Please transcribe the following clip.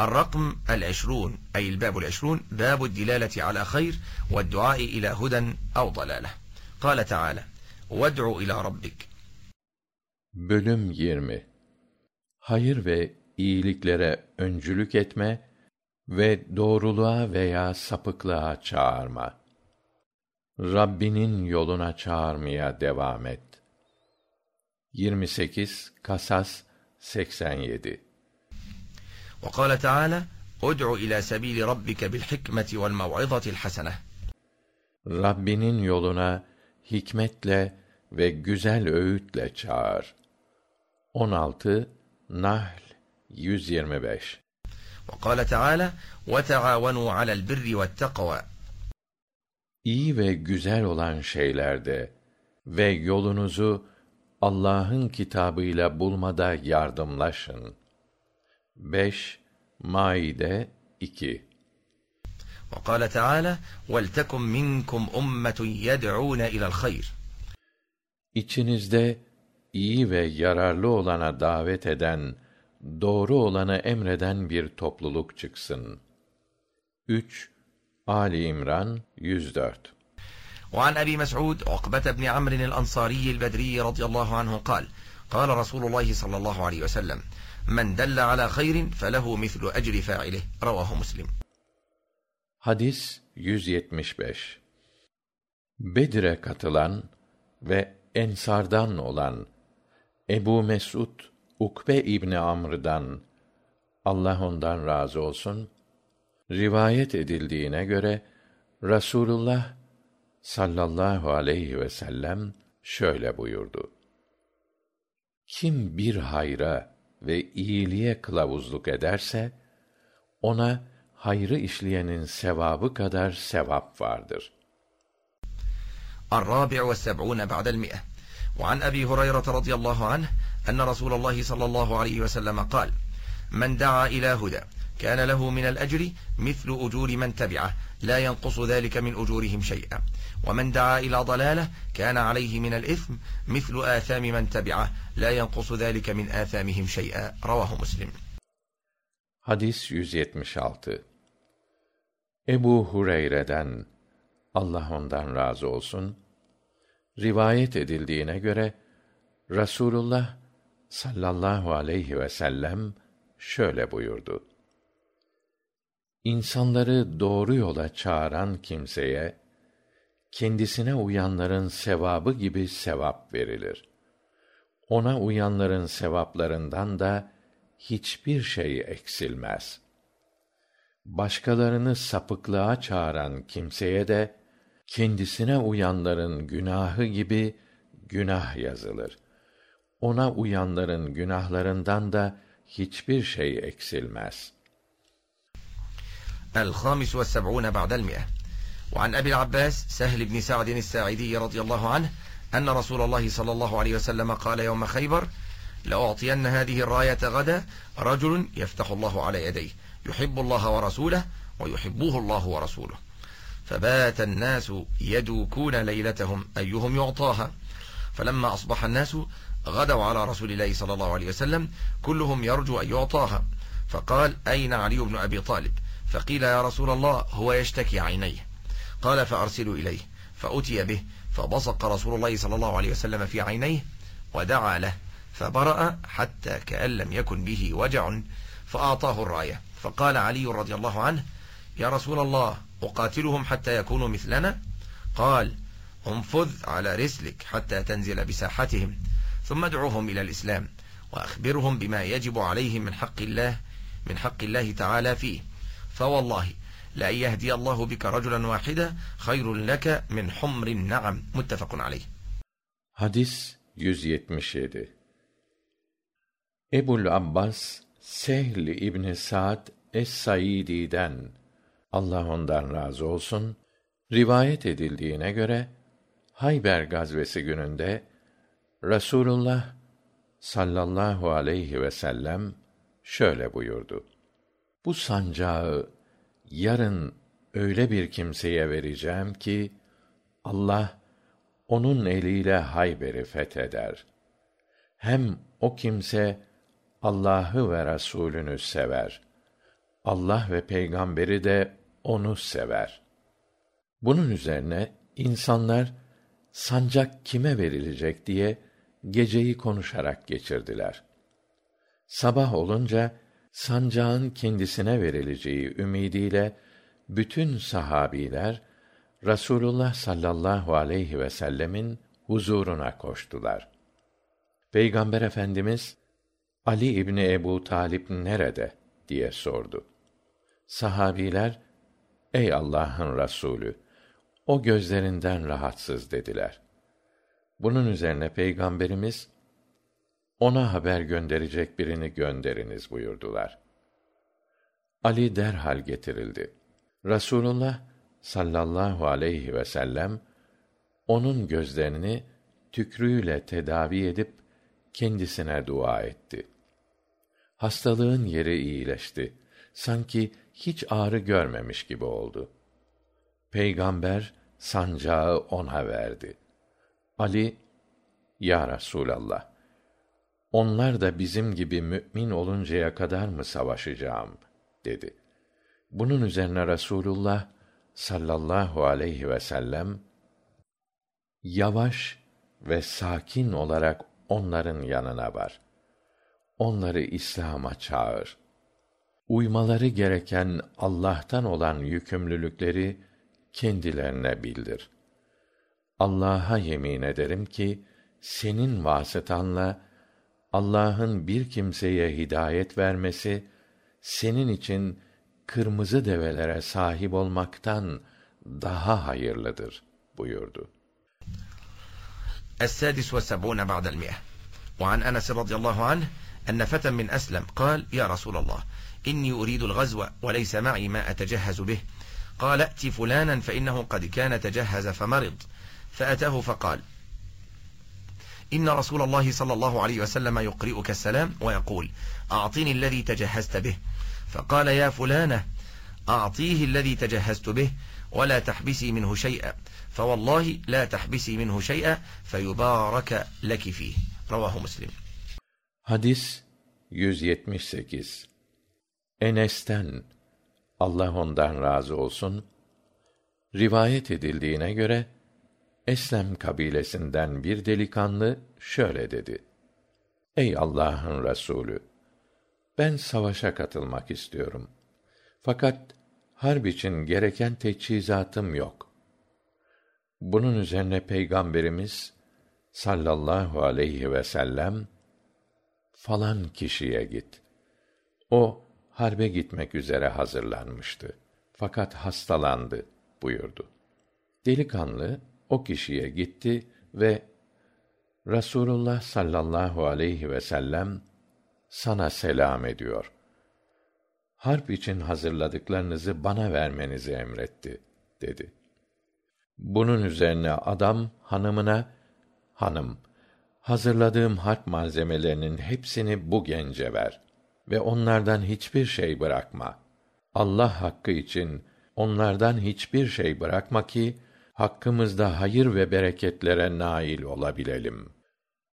الرقم العشرون أي الباب العشرون باب الدلالة على خير والدعاء إلى هدى أو ضلالة قال تعالى وادع إلى ربك Bölüm 20 Hayır ve iyiliklere öncülük etme ve doğruluğa veya sapıklığa çağırma. Rabbinin yoluna çağırmaya devam et. 28 Kasas 87 وقال تعالى ادع إلى سبيل ربك بالحكمة والموعظة الحسنة Rabbinin yoluna hikmetle ve güzel öğütle çağır. 16 Nahl 125 وقال تعالى وتعاونوا على البر والتقوى İyi ve güzel olan şeylerde ve yolunuzu Allah'ın kitabıyla bulmada yardımlaşın. 5 Maide 2 وقال تعالى ولتكن منكم أمة يدعون إلى الخير İçinizde iyi ve yararlı olana davet eden, doğru olanı emreden bir topluluk çıksın. 3 Ali İmran 104 وعن أبي مسعود عقبة بن عمرو الأنصاري البدري رضي الله عنه قال قال رسول الله صلى الله عليه وسلم من دل على خير فله مثل أجر فاعله رواه مسلم Hadis 175 Bedir'e katılan ve ensardan olan Ebu Mesud Ukbe İbni Amr'dan Allah ondan razı olsun rivayet edildiğine göre Rasulullah sallallahu aleyhi ve sellem şöyle buyurdu. Kim bir hayra ve iyiliğe kılavuzluk ederse ona hayrı işleyenin sevabı kadar sevap vardır. الرابع والسبعون بعد المئة وعن أبي هريرة رضي الله عنه أن رسول الله صلى الله عليه وسلم قال من دعا إلى هدى كان له من الأجر مثل أجور من تبعه لا ينقص ذلك من أجورهم شيئا ومن دعا إلى ضلالة كان عليه من الإثم مثل آثام من تبعه لا ينقص ذلك من آثامهم شيئا رواه مسلم Hadis 176 Ebu Hureyre'den Allah ondan razı olsun rivayet edildiğine göre Rasulullah sallallahu aleyhi ve sellem şöyle buyurdu. İnsanları doğru yola çağıran kimseye kendisine uyanların sevabı gibi sevap verilir. Ona uyanların sevaplarından da hiçbir şey eksilmez. Başkalarını sapıklığa çağıran kimseye de kendisine uyanların günahı gibi günah yazılır. Ona uyanların günahlarından da hiçbir şey eksilmez. الخامس والسبعون بعد المئة وعن أبي العباس سهل بن سعد الساعدي رضي الله عنه أن رسول الله صلى الله عليه وسلم قال يوم خيبر لأعطين هذه الراية غدا رجل يفتح الله على يديه يحب الله ورسوله ويحبوه الله ورسوله فبات الناس يدوكون ليلتهم أيهم يعطاها فلما أصبح الناس غدوا على رسول الله صلى الله عليه وسلم كلهم يرجو أن يعطاها فقال أين علي بن أبي طالب؟ فقيل يا رسول الله هو يشتكي عينيه قال فأرسلوا إليه فأتي به فبصق رسول الله صلى الله عليه وسلم في عينيه ودعا له فبرأ حتى كأن لم يكن به وجع فأعطاه الراية فقال علي رضي الله عنه يا رسول الله أقاتلهم حتى يكونوا مثلنا قال انفذ على رسلك حتى تنزل بساحتهم ثم ادعوهم إلى الإسلام وأخبرهم بما يجب عليهم من حق الله من حق الله تعالى فيه فوالله لأن يهدي الله بك رجلا واحدا خير لك من حمر النعم متفق عليه Hadis 177 Ebul Abbas Sehl İbni Sa'd Es-Saidi'den Allah ondan razı olsun rivayet edildiğine göre Hayber gazvesi gününde Rasulullah sallallahu aleyhi ve sellem şöyle buyurdu. Bu sancağı yarın öyle bir kimseye vereceğim ki Allah onun eliyle Hayber'i fetheder. Hem o kimse Allah'ı ve Resulünü sever. Allah ve peygamberi de onu sever. Bunun üzerine insanlar sancak kime verilecek diye geceyi konuşarak geçirdiler. Sabah olunca sancağın kendisine verileceği ümidiyle bütün sahabiler Rasulullah sallallahu aleyhi ve sellemin huzuruna koştular. Peygamber Efendimiz Ali İbni Ebu Talip nerede diye sordu. Sahabiler ey Allah'ın Rasulü o gözlerinden rahatsız dediler. Bunun üzerine peygamberimiz ona haber gönderecek birini gönderiniz buyurdular. Ali derhal getirildi. Rasulullah sallallahu aleyhi ve sellem onun gözlerini tükrüğüyle tedavi edip kendisine dua etti. Hastalığın yeri iyileşti. Sanki hiç ağrı görmemiş gibi oldu. Peygamber sancağı ona verdi. Ali, Ya Resûlallah, onlar da bizim gibi mü'min oluncaya kadar mı savaşacağım? dedi. Bunun üzerine Rasulullah sallallahu aleyhi ve sellem yavaş ve sakin olarak onların yanına var. Onları İslam'a çağır. Uymaları gereken Allah'tan olan yükümlülükleri kendilerine bildir. Allah'a yemin ederim ki senin vasıtanla Allah'ın bir kimseye hidayet vermesi senin için kırmızı develere sahip olmaktan daha hayırlıdır buyurdu. السادس والسبعون بعد المئة وعن أنس رضي الله عنه أن فتى من أسلم قال يا رسول الله إني أريد الغزو وليس معي ما أتجهز به قال ائت فلانا فإنه قد كان تجهز فمرض فأتاه فقال إن رسول الله صلى الله عليه وسلم يقرئك السلام ويقول أعطني الذي تجهزت به فقال يا فلانة أعطيه الذي تجهزت به ولا تحبسي منه شيئا فوالله لا تحبسي منه شيئا فيبارك لك فيه رواه مسلم Hadis 178 Enes'ten Allah ondan razı olsun rivayet edildiğine göre Eslem kabilesinden bir delikanlı şöyle dedi: Ey Allah'ın Resulü ben savaşa katılmak istiyorum. Fakat harp için gereken teçhizatım yok. Bunun üzerine Peygamberimiz sallallahu aleyhi ve sellem falan kişiye git. O harbe gitmek üzere hazırlanmıştı. Fakat hastalandı buyurdu. Delikanlı o kişiye gitti ve Rasulullah sallallahu aleyhi ve sellem sana selam ediyor. Harp için hazırladıklarınızı bana vermenizi emretti dedi. Bunun üzerine adam hanımına hanım hazırladığım harp malzemelerinin hepsini bu gence ver ve onlardan hiçbir şey bırakma. Allah hakkı için onlardan hiçbir şey bırakma ki hakkımızda hayır ve bereketlere nail olabilelim.''